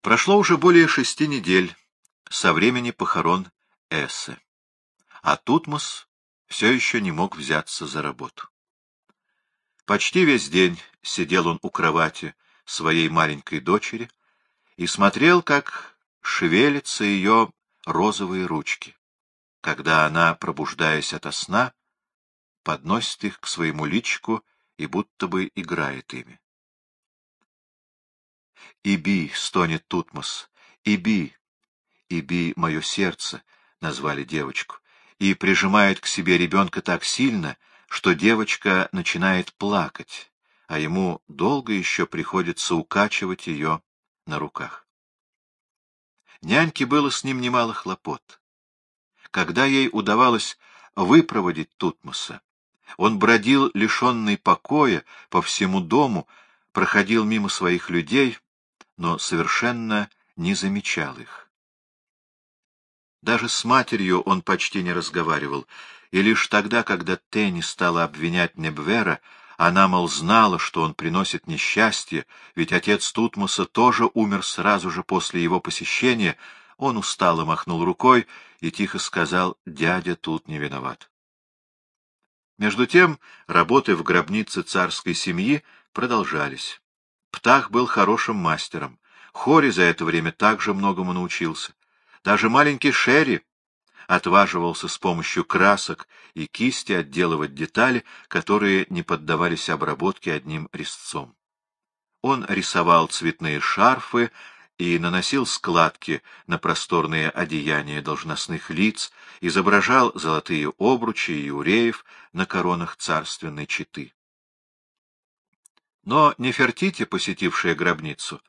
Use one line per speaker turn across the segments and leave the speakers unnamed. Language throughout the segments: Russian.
Прошло уже более шести недель со времени похорон Эссе, а Тутмос все еще не мог взяться за работу. Почти весь день сидел он у кровати своей маленькой дочери и смотрел, как шевелятся ее розовые ручки, когда она, пробуждаясь ото сна, подносит их к своему личику и будто бы играет ими. «Иби!» — стонет Тутмос. «Иби!» «Иби, мое сердце!» — назвали девочку. И прижимает к себе ребенка так сильно, что девочка начинает плакать, а ему долго еще приходится укачивать ее на руках. Няньке было с ним немало хлопот. Когда ей удавалось выпроводить Тутмоса, он бродил, лишенный покоя, по всему дому, проходил мимо своих людей, но совершенно не замечал их. Даже с матерью он почти не разговаривал, и лишь тогда, когда Тенни стала обвинять Небвера, она, мол, знала, что он приносит несчастье, ведь отец Тутмоса тоже умер сразу же после его посещения, он устало махнул рукой и тихо сказал, дядя тут не виноват. Между тем работы в гробнице царской семьи продолжались. Птах был хорошим мастером. Хори за это время также многому научился. Даже маленький Шерри отваживался с помощью красок и кисти отделывать детали, которые не поддавались обработке одним резцом. Он рисовал цветные шарфы и наносил складки на просторные одеяния должностных лиц, изображал золотые обручи и уреев на коронах царственной четы. Но Нефертити, посетившая гробницу,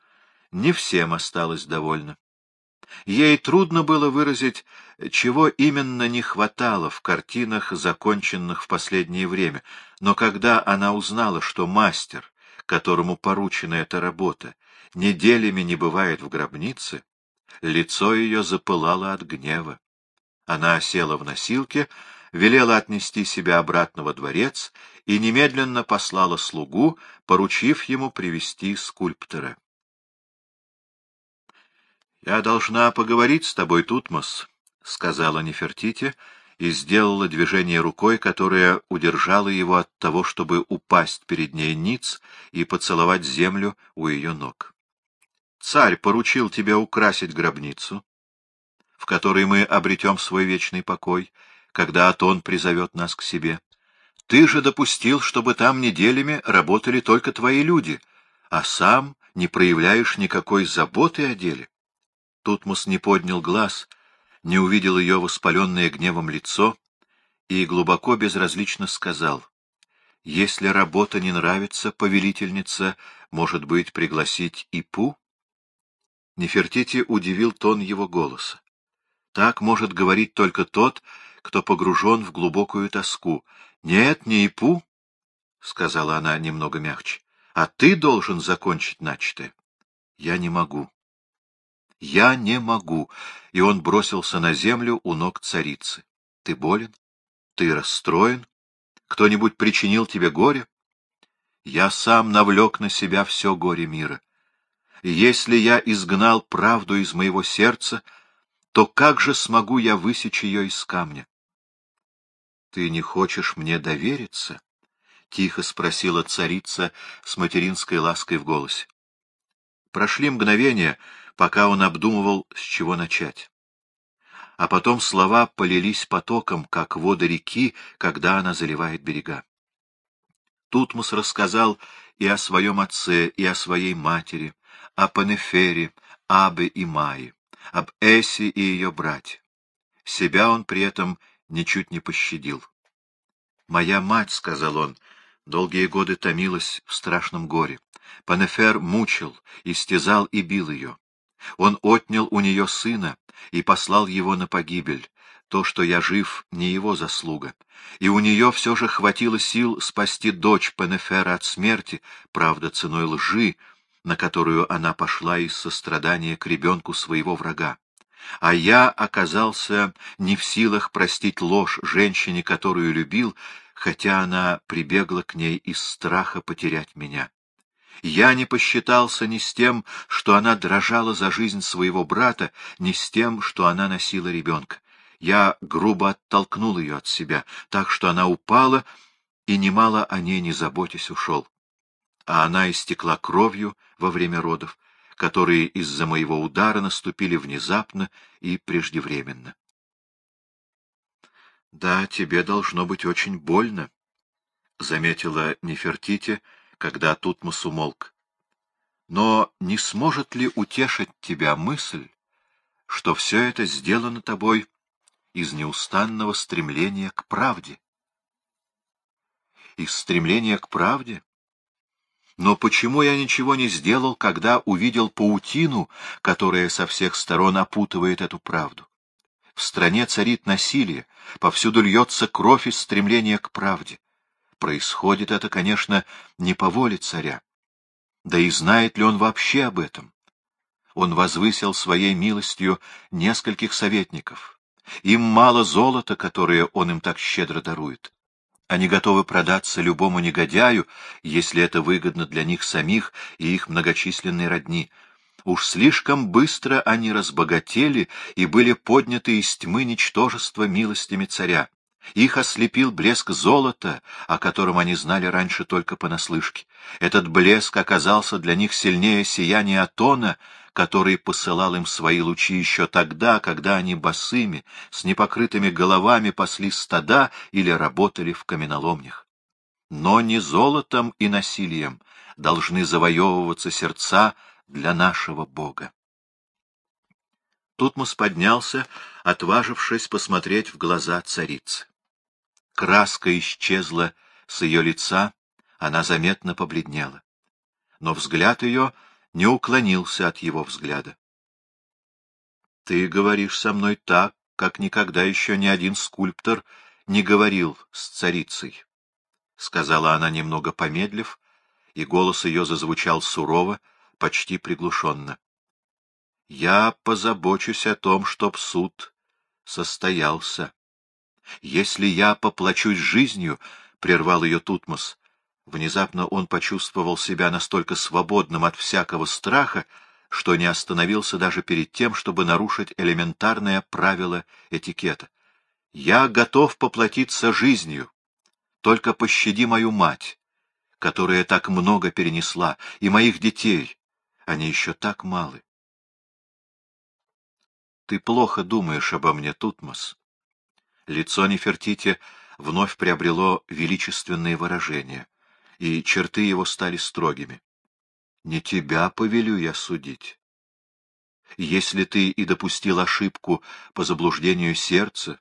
не всем осталось довольна. Ей трудно было выразить, чего именно не хватало в картинах, законченных в последнее время, но когда она узнала, что мастер, которому поручена эта работа, неделями не бывает в гробнице, лицо ее запылало от гнева. Она села в носилке, велела отнести себя обратно во дворец и немедленно послала слугу, поручив ему привести скульптора. — Я должна поговорить с тобой, Тутмос, — сказала Нефертити и сделала движение рукой, которое удержало его от того, чтобы упасть перед ней ниц и поцеловать землю у ее ног. — Царь поручил тебе украсить гробницу, в которой мы обретем свой вечный покой, когда Атон призовет нас к себе. Ты же допустил, чтобы там неделями работали только твои люди, а сам не проявляешь никакой заботы о деле. Тутмос не поднял глаз, не увидел ее воспаленное гневом лицо и глубоко безразлично сказал, «Если работа не нравится, повелительница, может быть, пригласить Ипу?» Нефертити удивил тон его голоса. Так может говорить только тот, кто погружен в глубокую тоску. — Нет, не Ипу, — сказала она немного мягче, — а ты должен закончить начатое. — Я не могу. — Я не могу. И он бросился на землю у ног царицы. — Ты болен? Ты расстроен? Кто-нибудь причинил тебе горе? Я сам навлек на себя все горе мира. Если я изгнал правду из моего сердца, то как же смогу я высечь ее из камня? — Ты не хочешь мне довериться? — тихо спросила царица с материнской лаской в голосе. Прошли мгновения, пока он обдумывал, с чего начать. А потом слова полились потоком, как воды реки, когда она заливает берега. Тутмос рассказал и о своем отце, и о своей матери, о Панефере, Абе и Майе, об Эссе и ее брате. Себя он при этом ничуть не пощадил. «Моя мать», — сказал он, — долгие годы томилась в страшном горе. Панефер мучил, истязал и бил ее. Он отнял у нее сына и послал его на погибель. То, что я жив, не его заслуга. И у нее все же хватило сил спасти дочь Панефера от смерти, правда, ценой лжи, на которую она пошла из сострадания к ребенку своего врага а я оказался не в силах простить ложь женщине, которую любил, хотя она прибегла к ней из страха потерять меня. Я не посчитался ни с тем, что она дрожала за жизнь своего брата, ни с тем, что она носила ребенка. Я грубо оттолкнул ее от себя, так что она упала, и немало о ней не заботясь ушел. А она истекла кровью во время родов, которые из-за моего удара наступили внезапно и преждевременно. — Да, тебе должно быть очень больно, — заметила Нефертити, когда Тутмос умолк. — Но не сможет ли утешить тебя мысль, что все это сделано тобой из неустанного стремления к правде? Из стремления к правде? Но почему я ничего не сделал, когда увидел паутину, которая со всех сторон опутывает эту правду? В стране царит насилие, повсюду льется кровь из стремления к правде. Происходит это, конечно, не по воле царя. Да и знает ли он вообще об этом? Он возвысил своей милостью нескольких советников. Им мало золота, которое он им так щедро дарует. Они готовы продаться любому негодяю, если это выгодно для них самих и их многочисленной родни. Уж слишком быстро они разбогатели и были подняты из тьмы ничтожества милостями царя. Их ослепил блеск золота, о котором они знали раньше только понаслышке. Этот блеск оказался для них сильнее сияния Атона, который посылал им свои лучи еще тогда, когда они босыми, с непокрытыми головами пасли стада или работали в каменоломнях. Но не золотом и насилием должны завоевываться сердца для нашего Бога. Тутмос поднялся, отважившись посмотреть в глаза царицы. Краска исчезла с ее лица, она заметно побледнела. Но взгляд ее не уклонился от его взгляда. — Ты говоришь со мной так, как никогда еще ни один скульптор не говорил с царицей, — сказала она, немного помедлив, и голос ее зазвучал сурово, почти приглушенно. — Я позабочусь о том, чтоб суд состоялся. Если я поплачусь жизнью, — прервал ее Тутмос, Внезапно он почувствовал себя настолько свободным от всякого страха, что не остановился даже перед тем, чтобы нарушить элементарное правило этикета. «Я готов поплатиться жизнью. Только пощади мою мать, которая так много перенесла, и моих детей. Они еще так малы». «Ты плохо думаешь обо мне, Тутмос». Лицо Нефертити вновь приобрело величественные выражения и черты его стали строгими. Не тебя повелю я судить. Если ты и допустил ошибку по заблуждению сердца,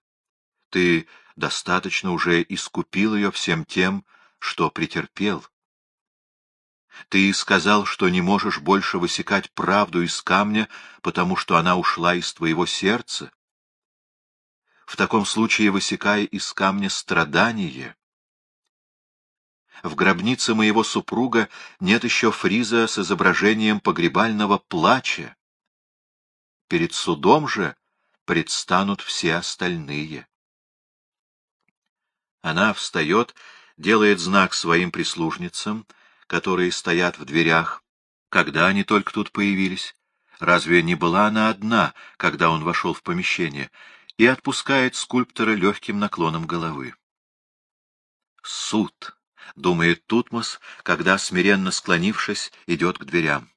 ты достаточно уже искупил ее всем тем, что претерпел. Ты сказал, что не можешь больше высекать правду из камня, потому что она ушла из твоего сердца. В таком случае высекай из камня страдание, в гробнице моего супруга нет еще фриза с изображением погребального плача. Перед судом же предстанут все остальные. Она встает, делает знак своим прислужницам, которые стоят в дверях. Когда они только тут появились? Разве не была она одна, когда он вошел в помещение? И отпускает скульптора легким наклоном головы. Суд. — думает Тутмос, когда, смиренно склонившись, идет к дверям.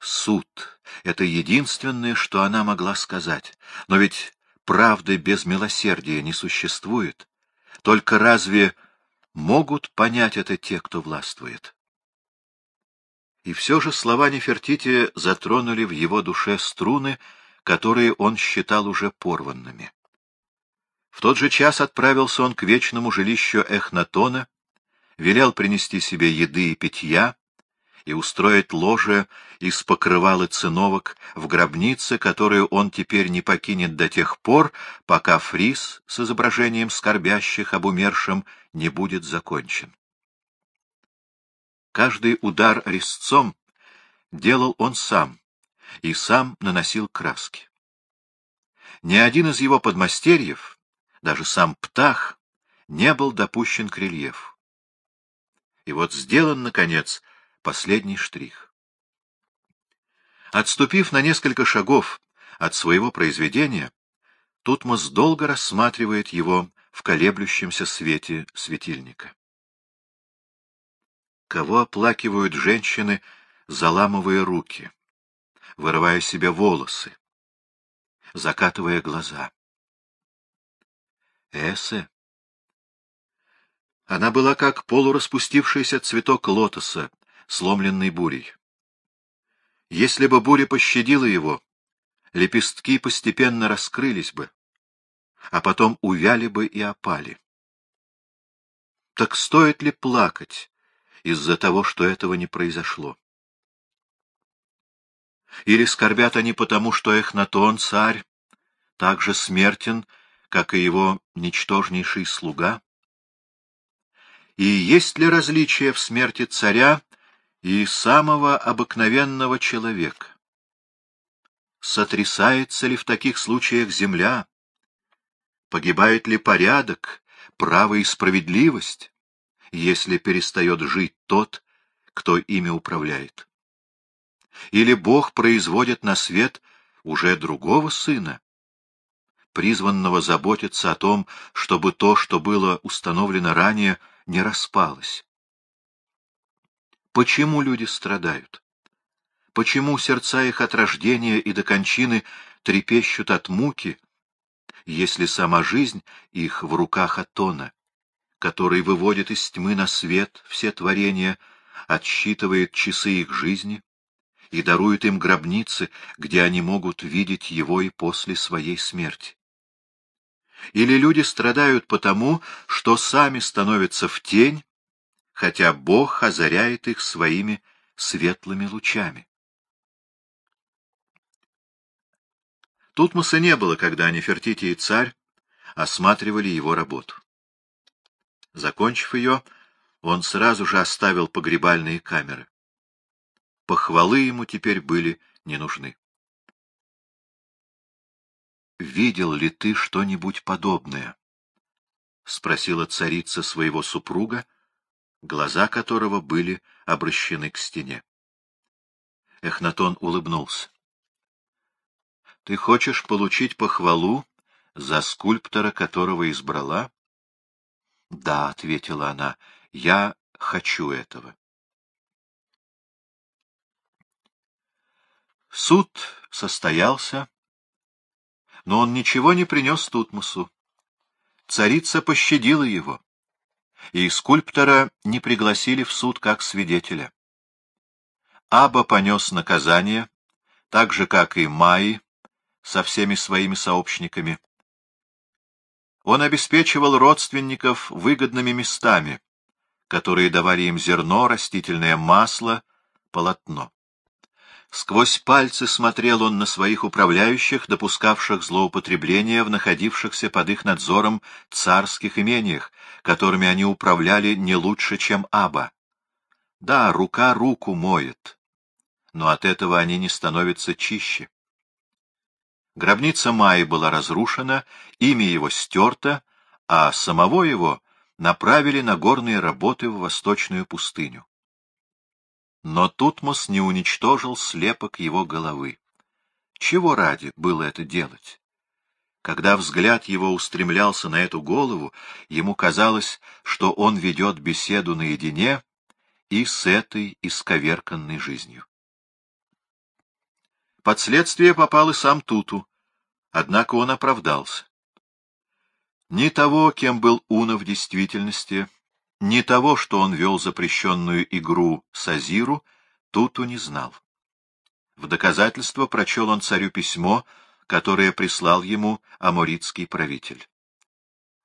Суд — это единственное, что она могла сказать. Но ведь правды без милосердия не существует. Только разве могут понять это те, кто властвует? И все же слова Нефертити затронули в его душе струны, которые он считал уже порванными. В тот же час отправился он к вечному жилищу Эхнатона, велел принести себе еды и питья и устроить ложе из покрывал и циновок в гробнице, которую он теперь не покинет до тех пор, пока фриз с изображением скорбящих об умершем не будет закончен. Каждый удар резцом делал он сам и сам наносил краски. Ни один из его подмастерьев, даже сам Птах, не был допущен к рельефу. И вот сделан, наконец, последний штрих. Отступив на несколько шагов от своего произведения, Тутмос долго рассматривает его в колеблющемся свете светильника. Кого оплакивают женщины, заламывая руки, вырывая себе волосы, закатывая глаза? Эссе. Она была как полураспустившийся цветок лотоса, сломленный бурей. Если бы буря пощадила его, лепестки постепенно раскрылись бы, а потом увяли бы и опали. Так стоит ли плакать из-за того, что этого не произошло? Или скорбят они потому, что Эхнатон, царь, так же смертен, как и его ничтожнейший слуга? И есть ли различие в смерти царя и самого обыкновенного человека? Сотрясается ли в таких случаях земля? Погибает ли порядок, право и справедливость, если перестает жить тот, кто ими управляет? Или Бог производит на свет уже другого сына, призванного заботиться о том, чтобы то, что было установлено ранее, не распалось? Почему люди страдают? Почему сердца их от рождения и до кончины трепещут от муки, если сама жизнь их в руках Атона, который выводит из тьмы на свет все творения, отсчитывает часы их жизни и дарует им гробницы, где они могут видеть его и после своей смерти. Или люди страдают потому, что сами становятся в тень, хотя Бог озаряет их своими светлыми лучами. Тутмоса не было, когда Нефертити и царь осматривали его работу. Закончив ее, он сразу же оставил погребальные камеры. Похвалы ему теперь были не нужны. «Видел ли ты что-нибудь подобное?» — спросила царица своего супруга, глаза которого были обращены к стене. Эхнатон улыбнулся. Ты хочешь получить похвалу за скульптора, которого избрала? — Да, — ответила она, — я хочу этого. Суд состоялся, но он ничего не принес Тутмосу. Царица пощадила его, и скульптора не пригласили в суд как свидетеля. Аба понес наказание, так же, как и Майи, со всеми своими сообщниками. Он обеспечивал родственников выгодными местами, которые давали им зерно, растительное масло, полотно. Сквозь пальцы смотрел он на своих управляющих, допускавших злоупотребления в находившихся под их надзором царских имениях, которыми они управляли не лучше, чем Аба. Да, рука руку моет, но от этого они не становятся чище. Гробница Майи была разрушена, имя его стерто, а самого его направили на горные работы в восточную пустыню. Но Тутмос не уничтожил слепок его головы. Чего ради было это делать? Когда взгляд его устремлялся на эту голову, ему казалось, что он ведет беседу наедине и с этой исковерканной жизнью. Под следствие попал и сам Туту, однако он оправдался. Ни того, кем был Уна в действительности, ни того, что он вел запрещенную игру с Азиру, Туту не знал. В доказательство прочел он царю письмо, которое прислал ему аморитский правитель.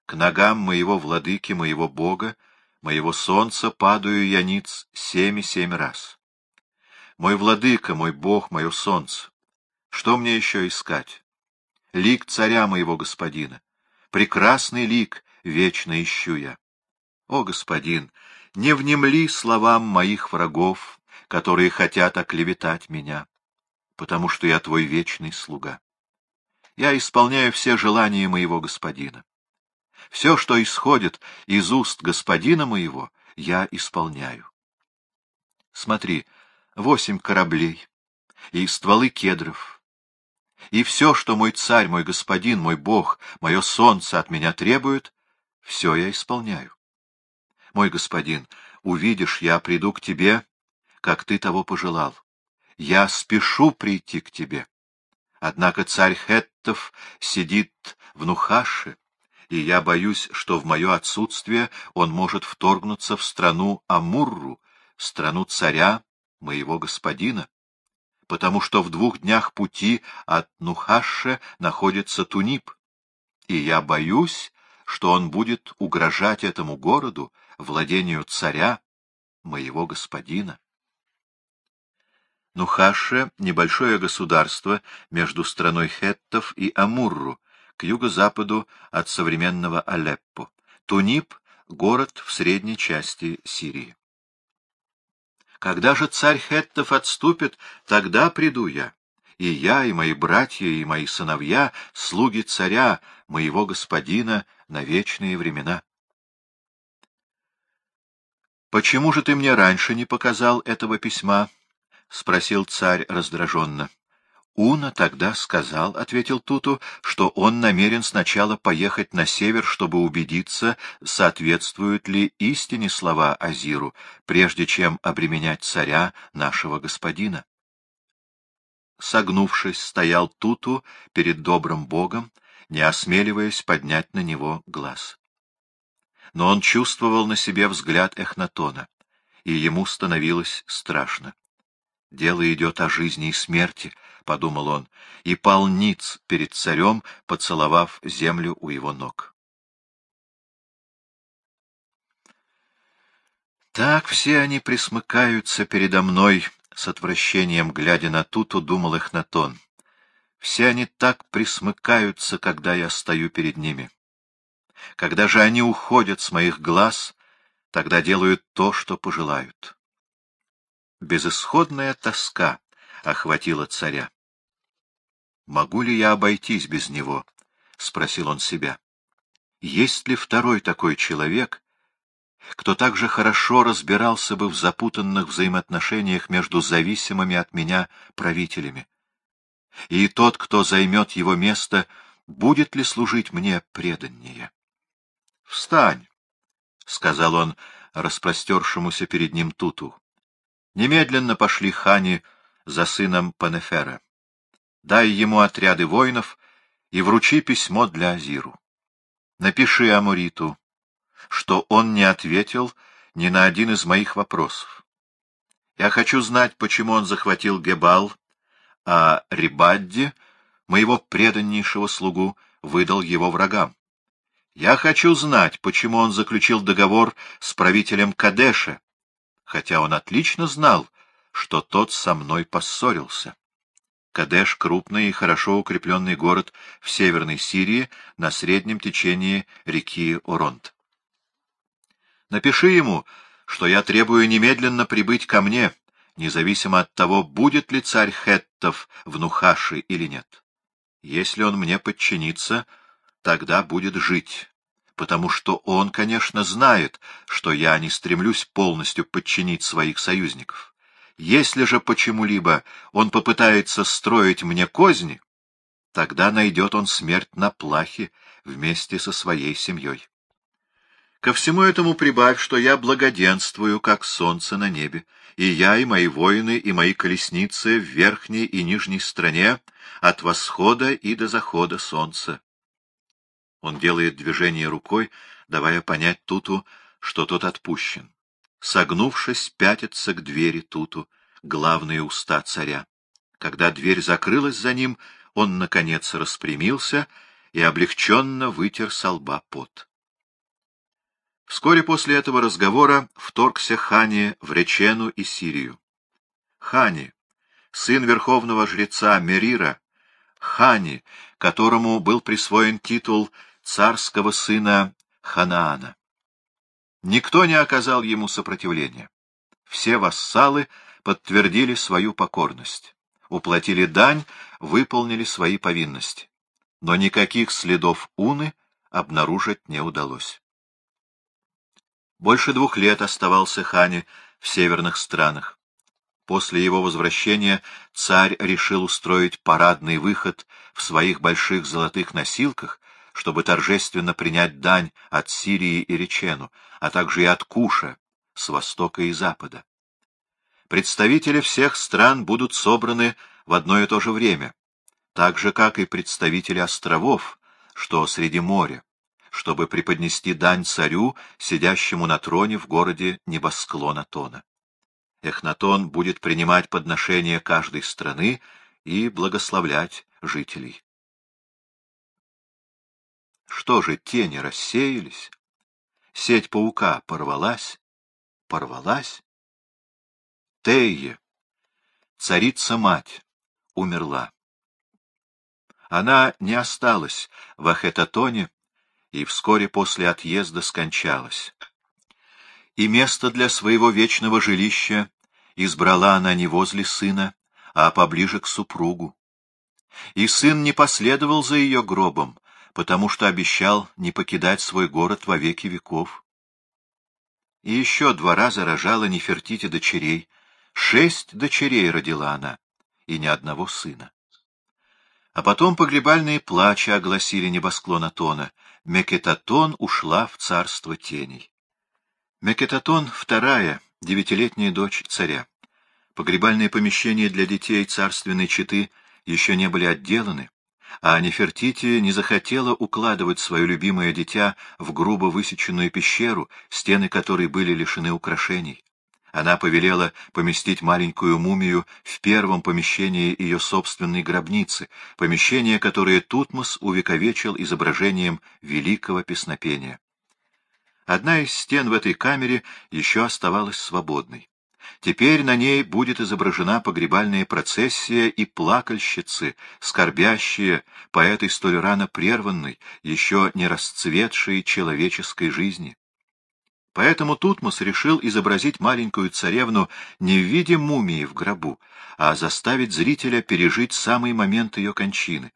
«К ногам моего владыки, моего бога, моего солнца падаю я ниц семь-семь раз. Мой владыка, мой бог, мое солнце, что мне еще искать? Лик царя моего господина, прекрасный лик вечно ищу я. О, господин, не внемли словам моих врагов, которые хотят оклеветать меня, потому что я твой вечный слуга. Я исполняю все желания моего господина. Все, что исходит из уст господина моего, я исполняю. Смотри, восемь кораблей и стволы кедров. И все, что мой царь, мой господин, мой бог, мое солнце от меня требует, все я исполняю. Мой господин, увидишь, я приду к тебе, как ты того пожелал. Я спешу прийти к тебе. Однако царь Хеттов сидит в Нухаше, и я боюсь, что в мое отсутствие он может вторгнуться в страну Амурру, страну царя, моего господина, потому что в двух днях пути от Нухаше находится Тунип, и я боюсь, что он будет угрожать этому городу, владению царя, моего господина. Нухаше — небольшое государство между страной Хеттов и Амурру, к юго-западу от современного Алеппо. Тунип — город в средней части Сирии. Когда же царь Хеттов отступит, тогда приду я, и я, и мои братья, и мои сыновья, слуги царя, моего господина, на вечные времена. «Почему же ты мне раньше не показал этого письма?» — спросил царь раздраженно. Уна тогда сказал, — ответил Туту, — что он намерен сначала поехать на север, чтобы убедиться, соответствуют ли истине слова Азиру, прежде чем обременять царя, нашего господина. Согнувшись, стоял Туту перед добрым богом, не осмеливаясь поднять на него глаз. Но он чувствовал на себе взгляд Эхнатона, и ему становилось страшно. Дело идет о жизни и смерти, — подумал он, и пал ниц перед царем, поцеловав землю у его ног. Так все они присмыкаются передо мной, с отвращением глядя на Туту, думал Эхнатон. Все они так присмыкаются, когда я стою перед ними. Когда же они уходят с моих глаз, тогда делают то, что пожелают. Безысходная тоска охватила царя. «Могу ли я обойтись без него?» — спросил он себя. «Есть ли второй такой человек, кто так же хорошо разбирался бы в запутанных взаимоотношениях между зависимыми от меня правителями? И тот, кто займет его место, будет ли служить мне преданнее?» «Встань!» — сказал он распростершемуся перед ним Туту. Немедленно пошли хани за сыном Панефера. Дай ему отряды воинов и вручи письмо для Азиру. Напиши Амуриту, что он не ответил ни на один из моих вопросов. Я хочу знать, почему он захватил Гебал, а Рибадди, моего преданнейшего слугу, выдал его врагам. Я хочу знать, почему он заключил договор с правителем Кадеша, хотя он отлично знал, что тот со мной поссорился. Кадеш — крупный и хорошо укрепленный город в северной Сирии на среднем течении реки Оронт. Напиши ему, что я требую немедленно прибыть ко мне, независимо от того, будет ли царь Хеттов в Нухаши или нет. Если он мне подчинится, тогда будет жить, потому что он, конечно, знает, что я не стремлюсь полностью подчинить своих союзников. Если же почему-либо он попытается строить мне козни, тогда найдет он смерть на плахе вместе со своей семьей. Ко всему этому прибавь, что я благоденствую, как солнце на небе, и я, и мои воины, и мои колесницы в верхней и нижней стране, от восхода и до захода солнца. Он делает движение рукой, давая понять Туту, что тот отпущен. Согнувшись, пятится к двери Туту, главные уста царя. Когда дверь закрылась за ним, он, наконец, распрямился и облегченно вытер со лба пот. Вскоре после этого разговора вторгся Хани в Речену и Сирию. Хани, сын верховного жреца Мерира, Хани, которому был присвоен титул царского сына Ханаана. Никто не оказал ему сопротивления. Все вассалы подтвердили свою покорность, уплатили дань, выполнили свои повинности. Но никаких следов Уны обнаружить не удалось. Больше двух лет оставался Хани в северных странах. После его возвращения царь решил устроить парадный выход в своих больших золотых носилках, чтобы торжественно принять дань от Сирии и Речену, а также и от Куша, с востока и запада. Представители всех стран будут собраны в одно и то же время, так же, как и представители островов, что среди моря, чтобы преподнести дань царю, сидящему на троне в городе небосклона Тона. Эхнатон будет принимать подношения каждой страны и благословлять жителей. Что же, тени рассеялись? Сеть паука порвалась? Порвалась? Тейе, царица-мать, умерла. Она не осталась в Ахетатоне и вскоре после отъезда скончалась. И место для своего вечного жилища избрала она не возле сына, а поближе к супругу. И сын не последовал за ее гробом, потому что обещал не покидать свой город во веки веков. И еще два раза рожала Нефертити дочерей, шесть дочерей родила она, и ни одного сына. А потом погребальные плачи огласили небосклон Атона. Мекетатон ушла в царство теней. Мекетатон — вторая, девятилетняя дочь царя. Погребальные помещения для детей царственной четы еще не были отделаны, а Нефертити не захотела укладывать свое любимое дитя в грубо высеченную пещеру, стены которой были лишены украшений. Она повелела поместить маленькую мумию в первом помещении ее собственной гробницы, помещение, которое Тутмос увековечил изображением великого песнопения. Одна из стен в этой камере еще оставалась свободной. Теперь на ней будет изображена погребальная процессия и плакальщицы, скорбящие по этой столь рано прерванной, еще не расцветшей человеческой жизни. Поэтому Тутмос решил изобразить маленькую царевну не в виде мумии в гробу, а заставить зрителя пережить самый момент ее кончины.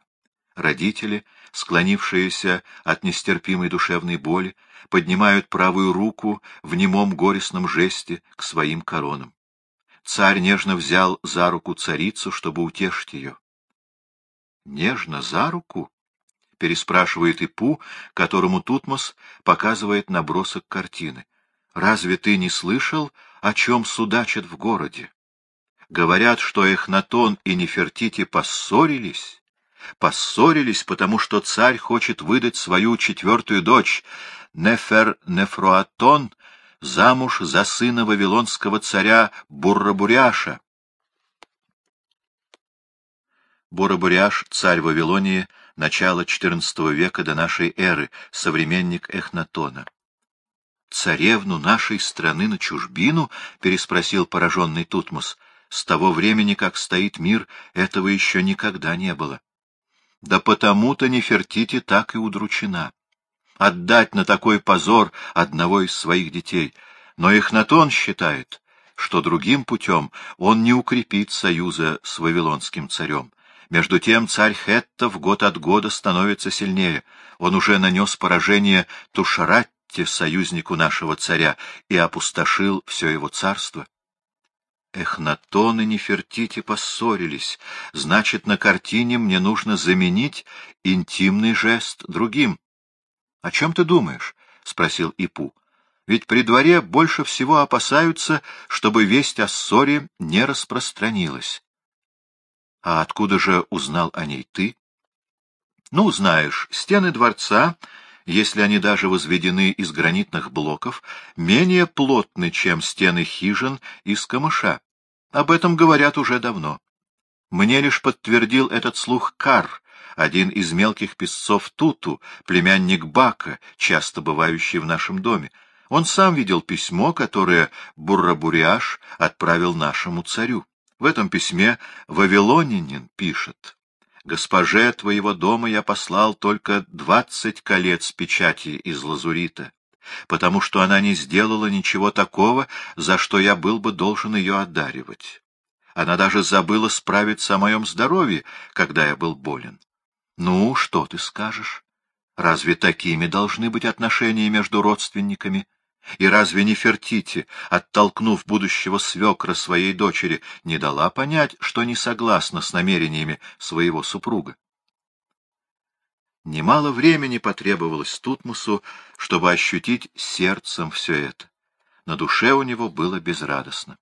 Родители, склонившиеся от нестерпимой душевной боли, поднимают правую руку в немом горестном жесте к своим коронам. Царь нежно взял за руку царицу, чтобы утешить ее. «Нежно за руку?» — переспрашивает Ипу, которому Тутмос показывает набросок картины. Разве ты не слышал, о чем судачат в городе? Говорят, что Эхнатон и Нефертити поссорились. Поссорились, потому что царь хочет выдать свою четвертую дочь, Нефер-Нефруатон, замуж за сына вавилонского царя Буррабуряша. Буррабуряш, царь Вавилонии, начало XIV века до нашей эры, современник Эхнатона царевну нашей страны на чужбину? — переспросил пораженный Тутмос. — С того времени, как стоит мир, этого еще никогда не было. Да потому-то Нефертити так и удручена. Отдать на такой позор одного из своих детей. Но Эхнатон считает, что другим путем он не укрепит союза с вавилонским царем. Между тем царь Хеттов год от года становится сильнее. Он уже нанес поражение Тушарат союзнику нашего царя, и опустошил все его царство. Эхнатон и Нефертити поссорились. Значит, на картине мне нужно заменить интимный жест другим. — О чем ты думаешь? — спросил Ипу. — Ведь при дворе больше всего опасаются, чтобы весть о ссоре не распространилась. — А откуда же узнал о ней ты? — Ну, знаешь, стены дворца если они даже возведены из гранитных блоков, менее плотны, чем стены хижин из камыша. Об этом говорят уже давно. Мне лишь подтвердил этот слух Кар, один из мелких песцов Туту, племянник Бака, часто бывающий в нашем доме. Он сам видел письмо, которое Буррабуриаш отправил нашему царю. В этом письме Вавилонянин пишет Госпоже твоего дома я послал только двадцать колец печати из лазурита, потому что она не сделала ничего такого, за что я был бы должен ее одаривать. Она даже забыла справиться о моем здоровье, когда я был болен. Ну, что ты скажешь? Разве такими должны быть отношения между родственниками? И разве не Фертити, оттолкнув будущего свекра своей дочери, не дала понять, что не согласна с намерениями своего супруга? Немало времени потребовалось Тутмусу, чтобы ощутить сердцем все это. На душе у него было безрадостно.